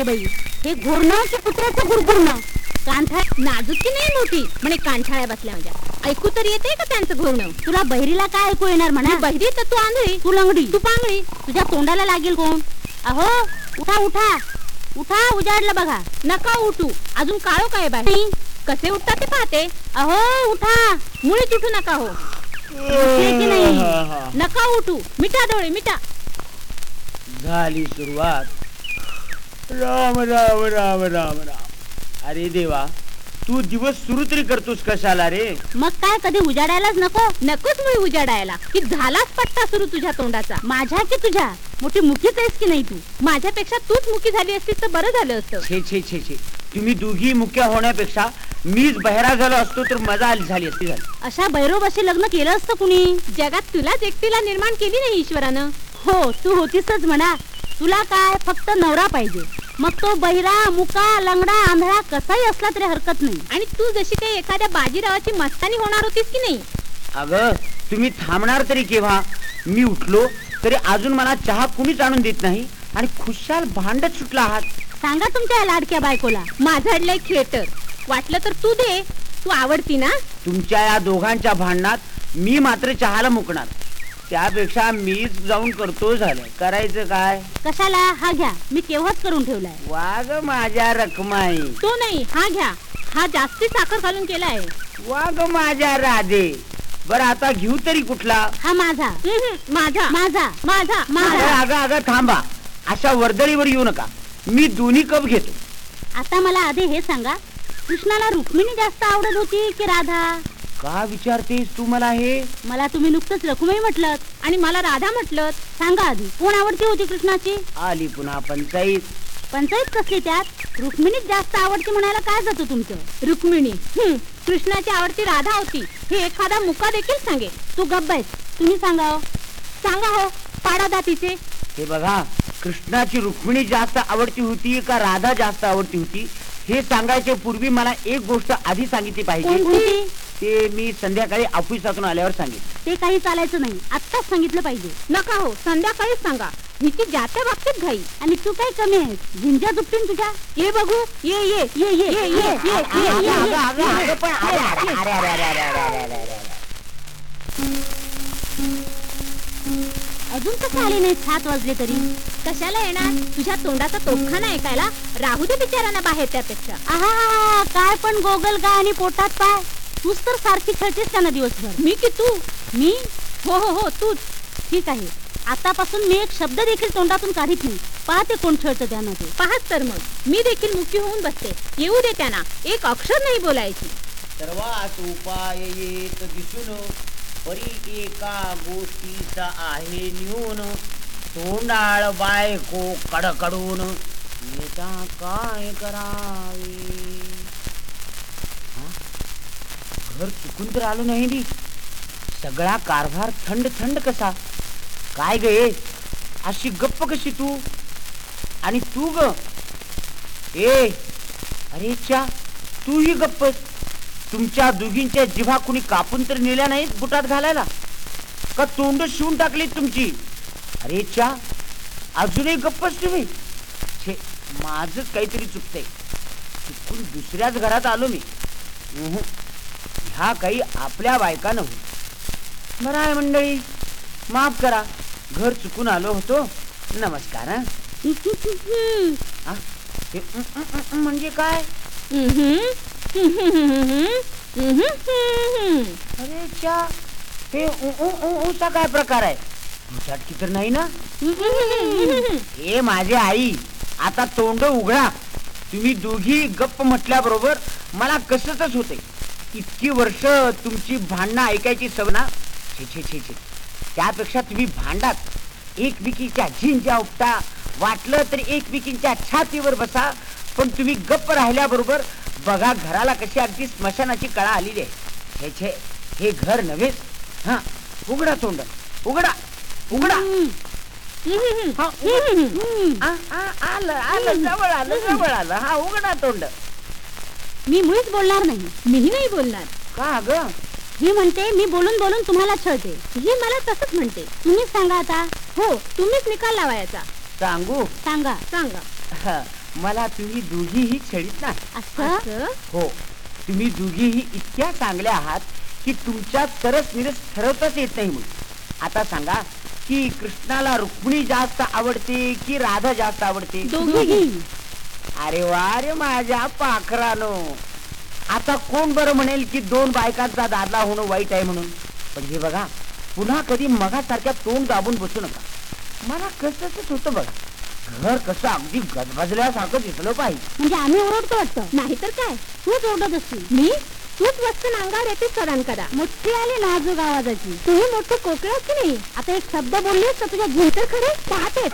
काय बाई. हे घोरणं की कुत्र्याचं गुरगुरणं. कांथा नाजूक की नाही मोठी म्हणे कांठाळ्या बसल्या माझ्या ऐकू तर येते का त्यांचं घोरणं? तुला बहिरीला काय ऐकू येणार म्हणा? बहिरी तर तू आंधळी. तू लंगडी. तू पांगळी. तुझ्या तोंडाला लागेल कोण? अहो उठा उठा. उठा उजाडलं बघा. नका उठू. अजून काळो काय नाही. कसे उठतात ते पाहते. अहो उठा. मुळीच उठू नका हो. उठले की नाही? नका उठू. मिठा डोळे मिठा झाली सुरुवात. राम राम राम राम राम. अरे देवा तू दिवस सुरू तरी करतोस कशाला रे? मग काय कधी उजाडायलाच नको? नकोच मुळी उजाडायला. की झालाच पट्टा सुरू तुझ्या तोंडाचा. माझ्या की तुझ्या? मोठी मुखीच आहेस की नाही तू? माझ्यापेक्षा तूच मुकी झाली असतीस तर बरं झालं असतं. छे छे छे छे. तुम्ही दोघी मुख्य होण्यापेक्षा मीच बहिरा झालो असतो तर मजा आली झाली असती झाली. अशा बैरोबाशी लग्न केलं असतं कुणी? जगात तुलाच एकटीला निर्माण केली नाही ईश्वरानं. हो तू होतीसच म्हणा. तुला काय? फक्त नवरा पाहिजे. मग तो बहिरा मुका लंगडा आंधळा कसाही असला तरी हरकत नाही. आणि तू जशी काही एखाद्या बाजीरावाची मस्तानी होणार होतीस की नाही? अगं तुम्ही थांबणार तरी केव्हा? मी उठलो तरी अजून मला चहा कुणीच आणून देत नाही आणि खुशाल भांडत सुटला आहात. सांगा तुमच्या या लाडक्या बायकोला. माझाडलंय थिएटर. वाटलं तर तू दे. तू आवडती ना? तुमच्या या दोघांच्या भांडणात मी मात्र चहाला मुकणार. त्यापेक्षा मीच जाऊन करतो झालं. करायचं काय? कशाला? हा घ्या. मी केव्हाच करून ठेवलाय. वाग माझ्या रखमाई. तो नाही. हा घ्या. हा जास्ती साखर घालून केलाय. वाग माझ्या राधे. बर आता घेऊ तरी कुठला? हा माझा. हम्म, माझा. माझा. माझा. माझा. अगं अगं थांबा. अशा वर्दळीवर येऊ नका. मी दोन्ही कप घेतो. आता मला आधी हे सांगा. कृष्णाला रुक्मिणी जास्त आवडत होती की राधा? का विचारतेस तू मला हे? मला तुम्ही नुकतंच रखुमाई म्हटलं आणि मला राधा म्हटलं सांगा आधी कोण आवडती होती कृष्णाची? आली पुन्हा पंचायत पंचायत कसली त्यात? रुक्मिणीच जास्त आवडती म्हणायला काय जातं तुमचं? रुक्मिणी कृष्णाची आवडती राधा होती. हे एखादा मुका देखील सांगे. तू गप्प आहेस तुम्ही सांगा हो. सांगा हो पाडा दातीचे. हे बघा कृष्णाची रुक्मिणी जास्त आवडती होती का राधा जास्त आवडती होती? हे सांगायच्या पूर्वी मला एक गोष्ट आधी सांगितली पाहिजे. कोणती? ते मी संध्याकाळी ऑफिसातून आल्यावर सांगेन. ते काही चालायचं नाही. आत्ताच सांगितलं पाहिजे. नका हो संध्याकाळीच सांगा. हिची ज्या त्या बाबतीत घाई. आणि तू काय कमी आहेस? झिंजा दुपटीन तुझ्या? ये बघू. ये ये ये ये ये, ये, ये, ये, अगं, ये, अगं, ये, अगं, ये. अगं, पण अरे, अरे, अरे, अरे, अरे, अरे, अरे, अरे, अरे, अरे. अजून कसं आले नाही सात वाजले तरी? कशाला येणार? तुझ्या तोंडाचा तोफखाना ऐकायला? राहू दे बिचारांना बाहेर त्यापेक्षा. आहा काय पण गोगल गाय आणि पोटात पाय. तूच तर सारखी खेळतेस का ना दिवसभर? मी की तू? मी? हो हो हो तूच. ठीक आहे. आतापासून मी एक शब्द देखील तोंडातून काढीत नाही. पाहते कोण खेळतं त्यानं ते पाहत तर मग. मी देखील मुख्य होऊन बसते. येऊ दे त्यांना. एक अक्षर नाही बोलायची. सर्वात उपाय येत दिसून परी एका गोष्टीचा आहे न्यून. तोंडाळ बायको कडकडून. येता काय करावे? घर चुकून तर आलो नाही नी. सगळा कारभार थंड थंड कसा? काय गे अशी गप्प कशी तू? आणि तू ग? ए अरे च्या तूही गप्प. तुमच्या दोघींच्या जिभा कुणी कापून तर नेल्या नाहीत बुटात घालायला? का तोंड शिवून टाकली तुमची? अरे च्या अजूनही गप्पच तुम्ही? छे माझच काहीतरी चुकतंय. चुकून दुसऱ्याच घरात आलो मी. ह्या काही आपल्या बायका नव्हे बरं आहे मंडळी माफ करा घर चुकून आलो होतो. नमस्कार हं. हा? हे उं, उं, उं, उं म्हणजे काय? अरे च्या हे उ- उ- उ- उचा काय प्रकार आहे? दुचाटकी तर नाही ना? हे माझे आई आता तोंड उघडा. तुम्ही दोघी गप्प म्हटल्याबरोबर मला कसंच होते. इतकी वर्ष तुमची भांडणं ऐकायची सव ना? छे छे छे छे. त्यापेक्षा तुम्ही भांडात. एकमेकीच्या झिंजा उपटा. वाटलं तर एकमेकींच्या छातीवर बसा. पण तुम्ही गप्प राहिल्याबरोबर बघा घराला कशी अगदी स्मशानाची कळा आलेली आहे. हे छे. हे घर नव्हेच हा. उघडा तोंड. उघडा. उघडा. हा, आलं आलं. जवळ आलं जवळ आलं. हा उघडा तोंड. मी मुळीच बोलणार नाही. मीही नाही बोलणार. का ग? ही म्हणते मी बोलून बोलून तुम्हाला छळते. ही मला तसंच म्हणते. तुम्हीच सांगा आता. हो तुम्हीच निकाल लावायचा. सांगू? सांगा. सांगा. ह, मला तुम्ही दोघीही छळीत ना असं? असं? हो. तुम्ही दोघीही इतक्या चांगल्या आहात की तुमच्या तरच निरस ठरवताच येत नाही मग आता सांगा की कृष्णाला रुक्मिणी जास्त आवडते की राधा जास्त आवडते? दोघी अरे वा रे माझ्या पाखरानो. आता कोण बरं म्हणेल की दोन बायकांचा दादला होणं वाईट आहे म्हणून? पण हे बघा पुन्हा कधी मगासारख्या तोंड दाबून बसू नका. मला कसंच होतं बघा घर कसं अगदी गजबजल्यासारखं दिसलं पाहिजे. म्हणजे आम्ही ओरडतो वाटतं? नाहीतर काय? तूच ओरडत असतील मी? तूच वस्त नांगावर येते सरान करा. मोठी आली नाजूक आवाजाची. तुम्ही मोठं कोकळ की नाही? आता एक शब्द बोललीस तर तुझ्या झुंटर खरे पाहतेच